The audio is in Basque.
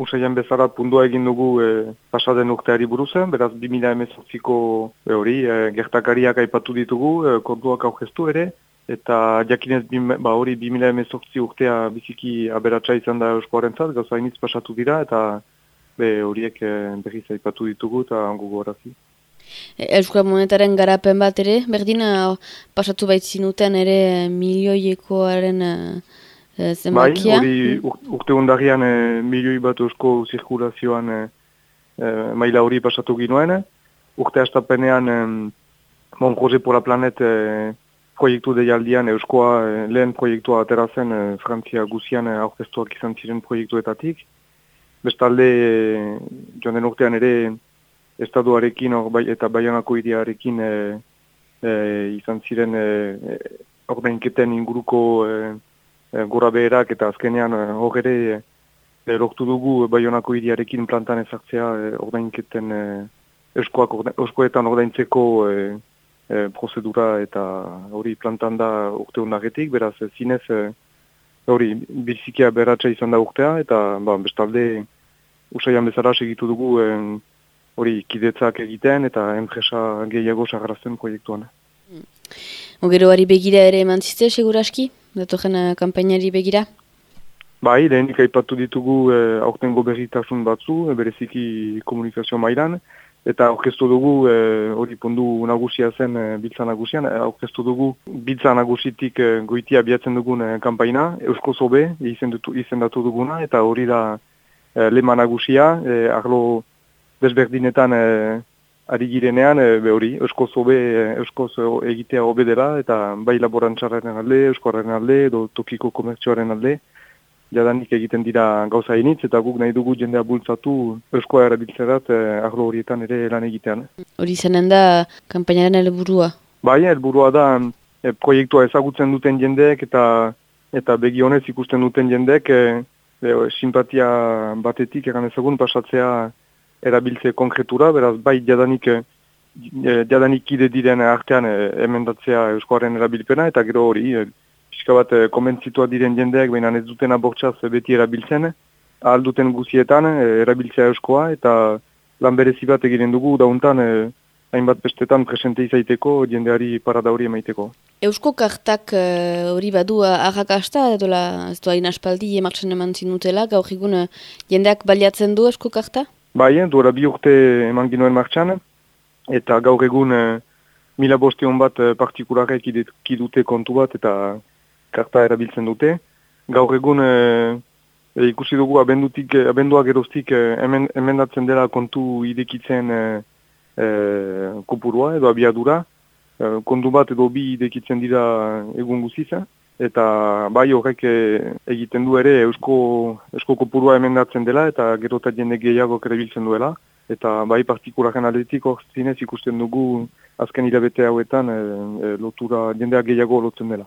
Usaian bezala pundua egin dugu e, pasaden urteari buruzen, beraz 2018ko e, hori e, gertakariak aipatu ditugu, e, kontuak aurkeztu ere, eta jakinez ba, hori 2018 urtea biziki aberatsa izan da Euskoaren zat, gauza iniz pasatu dira, eta be, horiek e, berriz aipatu ditugu eta gugu horazi. Euskal monetaren garapen bat ere, berdina pasatu baitzinuten ere milioiekoaren... Eh, zenbakia. Bai, hori urte ondarian e, milioi bat eusko zirkulazioan e, maila hori pasatu ginoen. Urte astapenean e, Mon Jose por la Planet e, proiektu deialdian euskoa e, lehen proiektua aterazen e, Frantzia guzian e, aurkeztuak izan ziren proiektuetatik. Bestalde, e, joan den urtean ere, estaduarekin or, bai, eta baianako idearekin e, e, izan ziren e, ordenketen inguruko e, gora beherak eta azkenean e, hor ere e, dugu Bayonako iriarekin plantan ezartzea e, ordainketen e, euskoak euskoetan ordaintzeko e, e, prozedura eta hori plantan da urte undagetik, beraz e, zinez hori bizikia beratxa izan da urtea eta ba, bestalde usaian bezala segitu dugu hori kidetzak egiten eta enpresa gehiago sagrazten proiektuan. Mm. Ogeroari begira ere eman ziste, seguraski? Datoren uh, kampainari begira? Bai, lehenik aipatu ditugu eh, aurtengo berritasun batzu, eh, bereziki komunikazio mailan, eta aurkeztu dugu, eh, hori pondu nagusia zen eh, biltza nagusian, eh, aurkeztu dugu biltza nagusitik eh, goitia biatzen dugun eh, kampaina, Eusko Zobe izendatu duguna, eta hori da eh, lema nagusia, eh, arlo desberdinetan eh, ari girenean, e, be hori, eusko zobe, eusko egitea hobe dela, eta bai laborantzaren alde, euskoaren alde, edo tokiko komertzioaren alde, jadanik egiten dira gauza initz, eta guk nahi dugu jendea bultzatu euskoa erabiltzerat e, arlo horietan ere lan egitean. Hori zenen da, kampainaren helburua? Bai, helburua da, e, proiektua ezagutzen duten jendeek, eta eta begionez ikusten duten jendeek, e, e, simpatia batetik, egan ezagun, pasatzea, erabiltze konkretura, beraz bai jadanik e, jadanik kide diren artean e, emendatzea euskoaren erabilpena, eta gero hori, e, pixka bat e, komentzitua diren jendeak, baina ez duten abortzaz beti erabiltzen, ahal duten guzietan e, erabiltzea euskoa, eta lan berezi bat egiten dugu dauntan, hainbat bestetan presente izaiteko jendeari parada hori emaiteko. Eusko kartak hori badu ahakasta, edo la, ez du hain aspaldi emartzen eman zinutela, gaur egun jendeak baliatzen du eusko karta? Bai, duela bi urte eman ginoen martxan, eta gaur egun e, mila bostion bat e, partikularek idute kontu bat eta karta erabiltzen dute. Gaur egun e, ikusi dugu abendutik, abenduak erostik hemen, emendatzen dela kontu idekitzen e, e, kopurua edo abiadura. E, kontu bat edo bi idekitzen dira egun guziza eta bai horrek eh, egiten du ere eusko, eusko kopurua emendatzen dela eta gero eta jende gehiago kerebiltzen duela eta bai partikularen aldetik hor zinez ikusten dugu azken hilabete hauetan e, lotura jendeak gehiago lotzen dela.